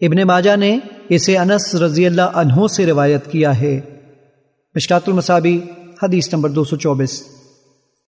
ابن ماجہ نے اسے انس رضی اللہ عنہ سے روایت کیا ہے۔ مشکات المصابی، حدیث نمبر دو سو چوبیس۔